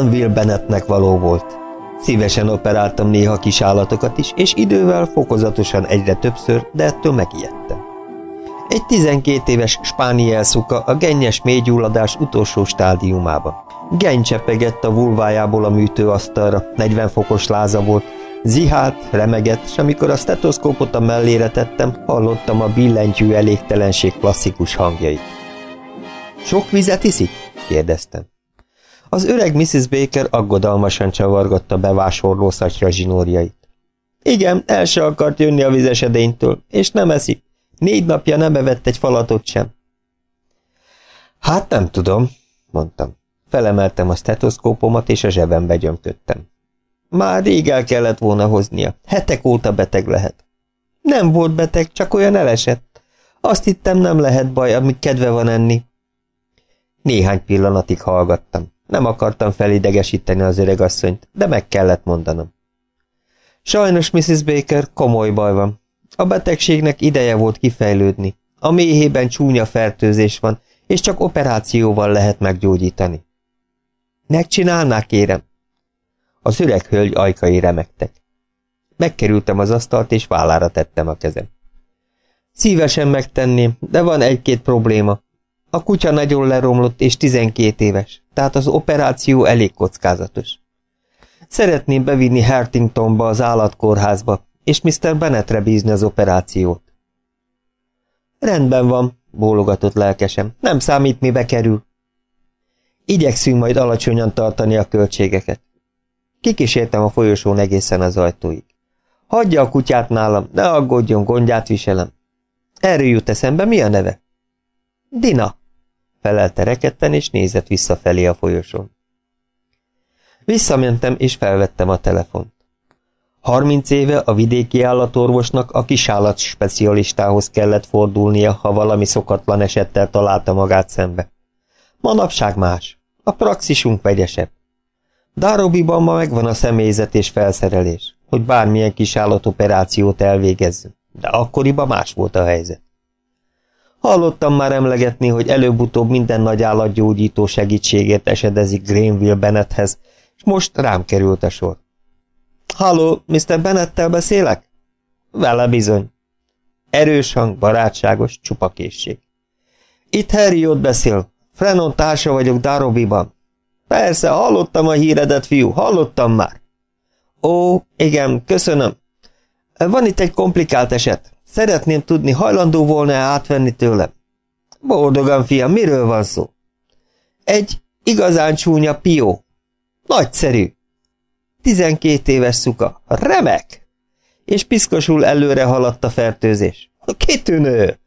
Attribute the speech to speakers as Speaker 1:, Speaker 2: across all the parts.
Speaker 1: Granville Bennettnek való volt. Szívesen operáltam néha kis állatokat is, és idővel fokozatosan egyre többször, de ettől megijedtem. Egy 12 éves spániel szuka a gennyes mélygyulladás utolsó stádiumában. Geny csepegett a vulvájából a műtőasztalra, 40 fokos láza volt, zihált, remegett, és amikor a stetoszkópot a mellére tettem, hallottam a billentyű elégtelenség klasszikus hangjait. Sok vizet iszik? kérdeztem. Az öreg Mrs. Baker aggodalmasan csavargatta bevásárló szatyra zsinórjait. Igen, el se akart jönni a vizesedénytől, és nem eszik. Négy napja nem evett egy falatot sem. Hát nem tudom, mondtam. Felemeltem a stetoszkópomat, és a zsebembe gyömködtem. Már rég el kellett volna hoznia. Hetek óta beteg lehet. Nem volt beteg, csak olyan elesett. Azt hittem, nem lehet baj, amíg kedve van enni. Néhány pillanatig hallgattam. Nem akartam felidegesíteni az öregasszonyt, de meg kellett mondanom. Sajnos, Mrs. Baker, komoly baj van. A betegségnek ideje volt kifejlődni. A méhében csúnya fertőzés van, és csak operációval lehet meggyógyítani. Megcsinálná, kérem? Az öreg hölgy ajkai remektek. Megkerültem az asztalt, és vállára tettem a kezem. Szívesen megtenném, de van egy-két probléma. A kutya nagyon leromlott, és tizenkét éves, tehát az operáció elég kockázatos. Szeretném bevinni Hartingtonba az állatkórházba, és Mr. Bennettre bízni az operációt. Rendben van, bólogatott lelkesem, nem számít, mibe kerül. Igyekszünk majd alacsonyan tartani a költségeket. Kikísértem a folyosón egészen az ajtóig. Hagyja a kutyát nálam, ne aggódjon, gondját viselem. Erről jut eszembe, mi a neve? Dina, felelte reketten, és nézett visszafelé a folyosón. Visszamentem, és felvettem a telefont. Harminc éve a vidéki állatorvosnak a kisállat specialistához kellett fordulnia, ha valami szokatlan esettel találta magát szembe. Manapság más. A praxisunk vegyesebb. Darobiban ma megvan a személyzet és felszerelés, hogy bármilyen kis állatoperációt elvégezzünk, de akkoriban más volt a helyzet. Hallottam már emlegetni, hogy előbb-utóbb minden nagy állatgyógyító segítségért esedezik Greenville Bennetthez, és most rám került a sor. Halló, Mr. Bennettel beszélek? Vele bizony. Erős hang, barátságos, csupa készség. Itt Harry ott beszél. Frenon társa vagyok Darobiban. Persze, hallottam a híredet, fiú, hallottam már. Ó, igen, köszönöm. Van itt egy komplikált eset. Szeretném tudni, hajlandó volna-e átvenni tőlem? Boldogan, fiam, miről van szó? Egy igazán csúnya pió. Nagyszerű. Tizenkét éves szuka. Remek! És piszkosul előre haladt a fertőzés. Kitűnő!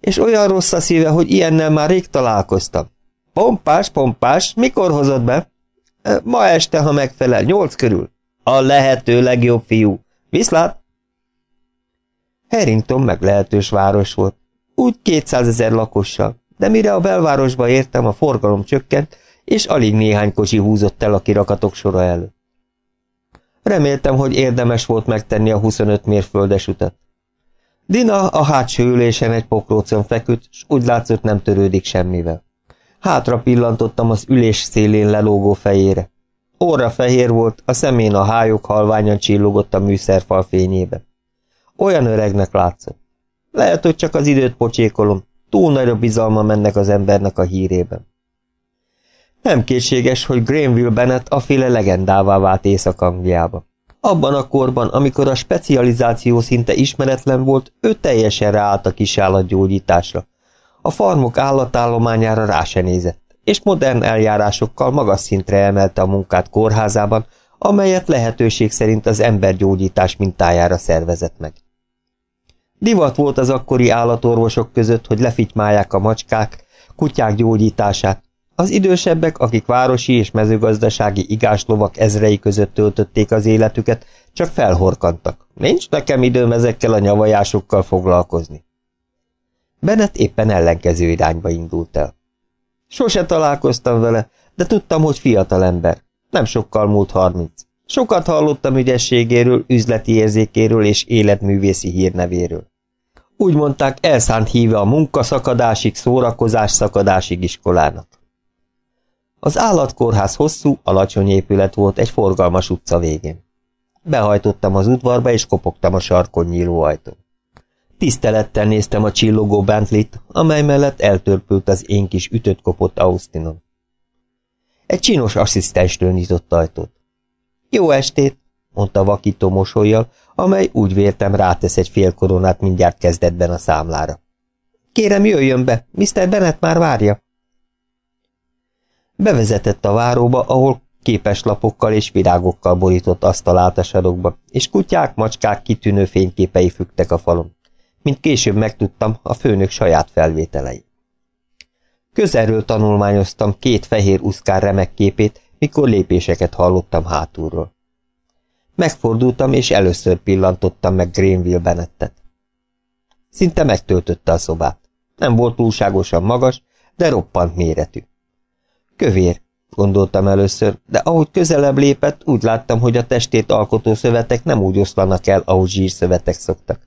Speaker 1: És olyan rossz a szíve, hogy ilyennel már rég találkoztam. Pompás, pompás, mikor hozod be? Ma este, ha megfelel, nyolc körül. A lehető legjobb fiú. Viszlát! Harrington meglehetős város volt. Úgy 200 ezer lakossal, de mire a belvárosba értem, a forgalom csökkent, és alig néhány kocsi húzott el a kirakatok sora előtt. Reméltem, hogy érdemes volt megtenni a 25 mérföldes utat. Dina a hátsó ülésen egy pokrócon feküdt, s úgy látszott nem törődik semmivel. Hátra pillantottam az ülés szélén lelógó fejére. Óra fehér volt, a szemén a hályok halványan csillogott a műszerfal fényébe. Olyan öregnek látszott. Lehet, hogy csak az időt pocsékolom, túl nagy a bizalma mennek az embernek a hírében. Nem készséges, hogy Greenville Bennett a féle legendává vált Észak-Angliába. Abban a korban, amikor a specializáció szinte ismeretlen volt, ő teljesen ráállt a kisállatgyógyításra. A farmok állatállományára rá se nézett, és modern eljárásokkal magas szintre emelte a munkát kórházában, amelyet lehetőség szerint az embergyógyítás mintájára szervezett meg. Divat volt az akkori állatorvosok között, hogy lefitymálják a macskák, kutyák gyógyítását, az idősebbek, akik városi és mezőgazdasági igáslovak ezrei között töltötték az életüket, csak felhorkantak. Nincs nekem időm ezekkel a nyavajásokkal foglalkozni. Bennett éppen ellenkező irányba indult el. Sose találkoztam vele, de tudtam, hogy fiatal ember. Nem sokkal múlt harminc. Sokat hallottam ügyességéről, üzleti érzékéről és életművészi hírnevéről. Úgy mondták, elszánt híve a munkaszakadásig, szórakozás szakadásig iskolának. Az állatkórház hosszú, alacsony épület volt egy forgalmas utca végén. Behajtottam az udvarba, és kopogtam a sarkon nyíló ajtón. Tisztelettel néztem a csillogó Bentley-t, amely mellett eltörpült az én kis ütött kopott Austinom. Egy csinos asszisztenstől nyitott ajtót. Jó estét, mondta vakító mosolyjal, amely úgy vértem rátesz egy fél koronát mindjárt kezdetben a számlára. Kérem, jöjjön be, Mr. Bennett már várja. Bevezetett a váróba, ahol képeslapokkal és virágokkal borított asztal állt a sarokba, és kutyák, macskák kitűnő fényképei fügtek a falon. Mint később megtudtam, a főnök saját felvételei. Közelről tanulmányoztam két fehér uszkár remek képét, mikor lépéseket hallottam hátulról. Megfordultam, és először pillantottam meg Greenville Bennettet. Szinte megtöltötte a szobát. Nem volt túlságosan magas, de roppant méretű. Kövér, gondoltam először, de ahogy közelebb lépett, úgy láttam, hogy a testét alkotó szövetek nem úgy oszlanak el, ahogy zsírszövetek szoktak.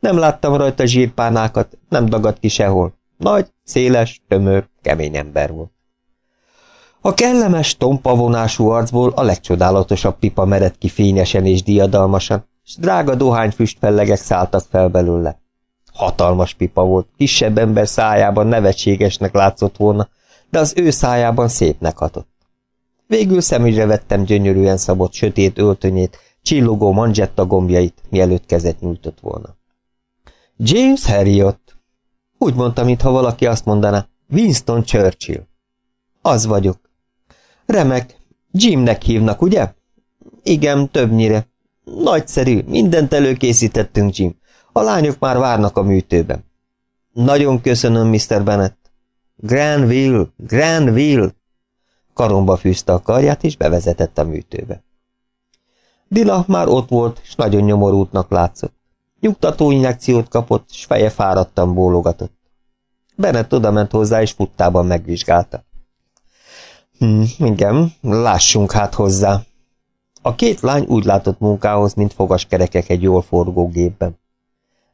Speaker 1: Nem láttam rajta zsírpánákat, nem dagadt ki sehol. Nagy, széles, tömör, kemény ember volt. A kellemes, tompavonású arcból a legcsodálatosabb pipa mered ki fényesen és diadalmasan, s drága dohányfüst fellegek szálltak fel belőle. Hatalmas pipa volt, kisebb ember szájában nevetségesnek látszott volna, de az ő szájában szépnek hatott. Végül szemügyre vettem gyönyörűen szabott sötét öltönyét, csillogó manzsetta gombjait, mielőtt kezet nyújtott volna. James Harriot. Úgy mondta, mintha valaki azt mondaná, Winston Churchill. Az vagyok. Remek. Jimnek hívnak, ugye? Igen, többnyire. Nagyszerű, mindent előkészítettünk, Jim. A lányok már várnak a műtőben. Nagyon köszönöm, Mr. Bennett. Granville, Granville! Karomba fűzte a karját, és bevezetett a műtőbe. Dila már ott volt, és nagyon nyomorútnak látszott. Nyugtató injekciót kapott, s feje fáradtan bólogatott. Bennett odament hozzá, és futtában megvizsgálta. Hm, igen, lássunk hát hozzá. A két lány úgy látott munkához, mint fogaskerekek egy jól forgó gépben.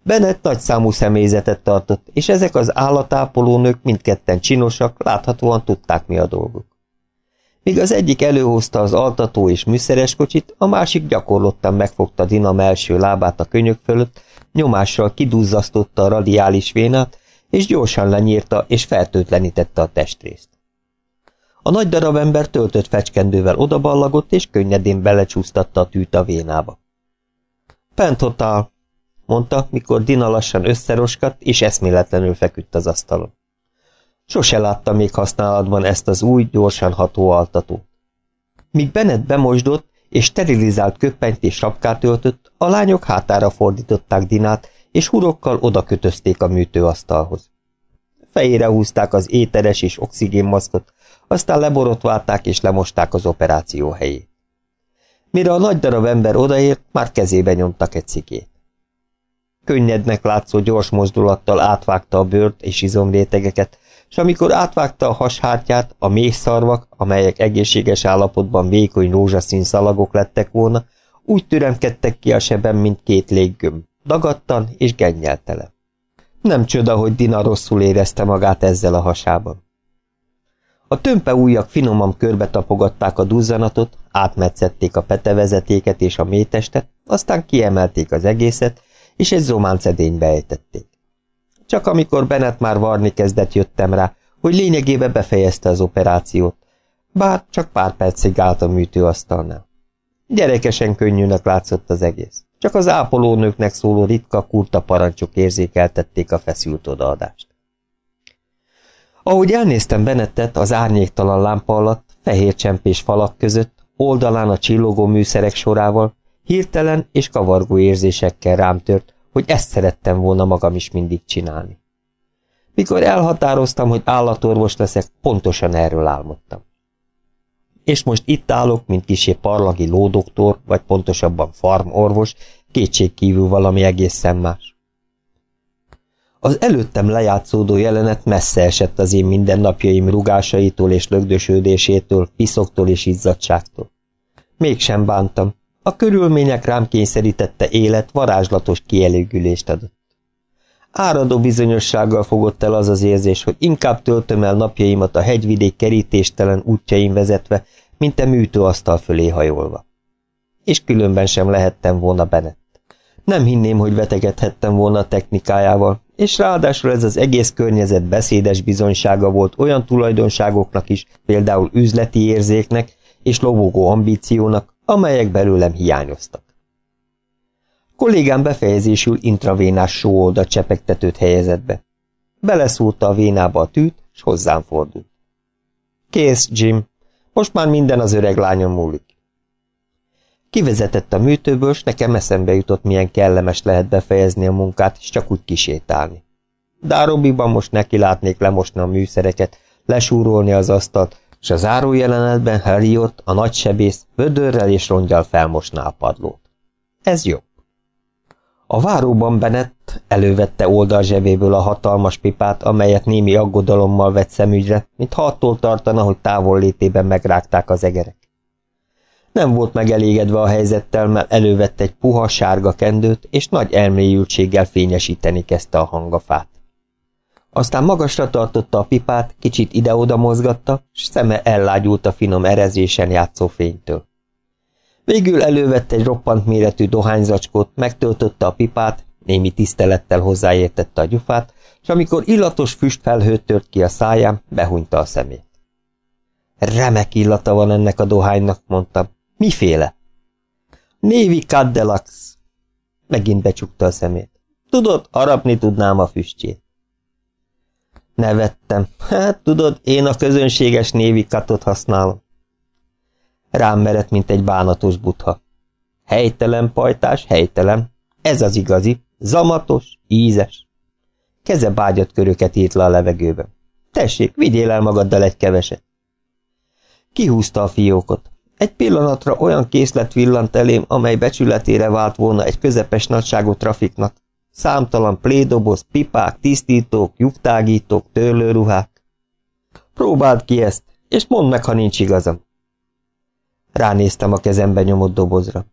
Speaker 1: Bennett nagy számú személyzetet tartott, és ezek az állatápolónők mindketten csinosak, láthatóan tudták mi a dolguk. Míg az egyik előhozta az altató és műszeres kocsit, a másik gyakorlottan megfogta Dinam első lábát a könyök fölött, nyomással kiduzzasztotta a radiális vénát, és gyorsan lenyírta és fertőtlenítette a testrészt. A nagy darab ember töltött fecskendővel odaballagott, és könnyedén belecsúsztatta a tűt a vénába. Pentotál, mondta, mikor Dina lassan összeroskadt, és eszméletlenül feküdt az asztalon. Sose láttam még használatban ezt az új, gyorsan ható altatót. Míg Bennett bemosdott, és sterilizált köppenyt és sapkát öltött, a lányok hátára fordították Dinát, és hurokkal oda kötözték a műtőasztalhoz. Fejére húzták az éteres és oxigénmaszkot, aztán leborotválták és lemosták az operáció helyét. Mire a nagy darab ember odaért, már kezébe nyomtak egy szikét. Könnyednek látszó gyors mozdulattal átvágta a bőrt és izomrétegeket, és amikor átvágta a hashártyát, a mély szarvak, amelyek egészséges állapotban vékony rózsaszín szalagok lettek volna, úgy türemkedtek ki a sebem, mint két léggömb, dagadtan és gennyeltele. Nem csoda, hogy Dina rosszul érezte magát ezzel a hasában. A tömpe ujjak finoman körbe tapogatták a duzzanatot, átmetszették a petevezetéket és a métestet, aztán kiemelték az egészet, és egy zománc edénybe ejtették. Csak amikor Bennett már varni kezdett, jöttem rá, hogy lényegébe befejezte az operációt, bár csak pár percig állt a műtőasztalnál. Gyerekesen könnyűnek látszott az egész. Csak az ápolónőknek szóló ritka kurta parancsok érzékeltették a feszült odaadást. Ahogy elnéztem Benettet az árnyéktalan lámpa alatt, fehér csempés falak között, oldalán a csillogó műszerek sorával, hirtelen és kavargó érzésekkel rám tört, hogy ezt szerettem volna magam is mindig csinálni. Mikor elhatároztam, hogy állatorvos leszek, pontosan erről álmodtam. És most itt állok, mint kisé parlagi lódoktor, vagy pontosabban farmorvos, kétségkívül valami egészen más. Az előttem lejátszódó jelenet messze esett az én mindennapjaim rugásaitól és lögdösödésétől, piszoktól és izzadságtól. Mégsem bántam, a körülmények rám kényszerítette élet varázslatos kielégülést adott. Áradó bizonyossággal fogott el az az érzés, hogy inkább töltöm el napjaimat a hegyvidék kerítéstelen útjain vezetve, mint a műtőasztal fölé hajolva. És különben sem lehettem volna Bennett. Nem hinném, hogy vetegedhettem volna a technikájával, és ráadásul ez az egész környezet beszédes bizonysága volt olyan tulajdonságoknak is, például üzleti érzéknek és lovogó ambíciónak, amelyek belőlem hiányoztak. Kollégám befejezésül intravénás sóolda csepegtetőt helyezett be. Beleszúrta a vénába a tűt, és hozzám fordult. Kész, Jim. Most már minden az öreg lányom múlik. Kivezetett a műtőből, s nekem eszembe jutott, milyen kellemes lehet befejezni a munkát, és csak úgy kisétálni. Dárobiban most neki látnék lemosni a műszereket, lesúrolni az asztalt, és a zárójelenetben Harriot, a nagysebész, vödörrel és rongyal felmosná a padlót. Ez jobb. A váróban Benett elővette oldal zsebéből a hatalmas pipát, amelyet némi aggodalommal vett szemügyre, mint ha attól tartana, hogy távol létében megrágták az egerek. Nem volt megelégedve a helyzettel, mert elővette egy puha, sárga kendőt, és nagy elmélyültséggel fényesíteni kezdte a hangafát. Aztán magasra tartotta a pipát, kicsit ide-oda mozgatta, s szeme ellágyult a finom erezésen játszó fénytől. Végül elővette egy roppant méretű dohányzacskót, megtöltötte a pipát, némi tisztelettel hozzáértette a gyufát, és amikor illatos füstfelhőt tört ki a száján, behunyta a szemét. Remek illata van ennek a dohánynak, mondtam. Miféle? Névi Caddelax. Megint becsukta a szemét. Tudod, harapni tudnám a füstjét. Nevettem. Hát tudod, én a közönséges névi katot használom. Rám merett, mint egy bánatos butha. Helytelen pajtás, helytelen. Ez az igazi. Zamatos, ízes. Keze bágyat köröket írt le a levegőben. Tessék, vigyél el magaddal egy keveset. Kihúzta a fiókot. Egy pillanatra olyan készlet villant elém, amely becsületére vált volna egy közepes nagyságú trafiknak. Számtalan plédoboz, pipák, tisztítók, lyuktágítók, törlőruhák. Próbáld ki ezt, és mondd meg, ha nincs igazam. Ránéztem a kezembe nyomott dobozra.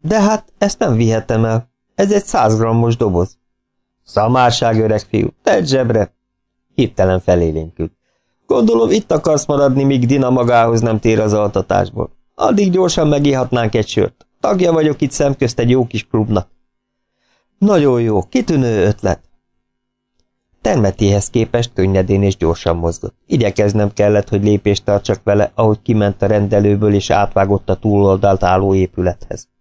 Speaker 1: De hát, ezt nem vihetem el. Ez egy száz grammos doboz. Szamárság, öreg fiú, tedd zsebre! Hirtelen felélénkült. Gondolom, itt akarsz maradni, míg Dina magához nem tér az altatásból. Addig gyorsan megíhatnánk egy sört. Tagja vagyok itt szemközt egy jó kis klubnak. Nagyon jó, kitűnő ötlet. Termetéhez képest könnyedén és gyorsan mozgott. Igyekeznem kellett, hogy lépést tartsak vele, ahogy kiment a rendelőből és átvágott a túloldalt álló épülethez.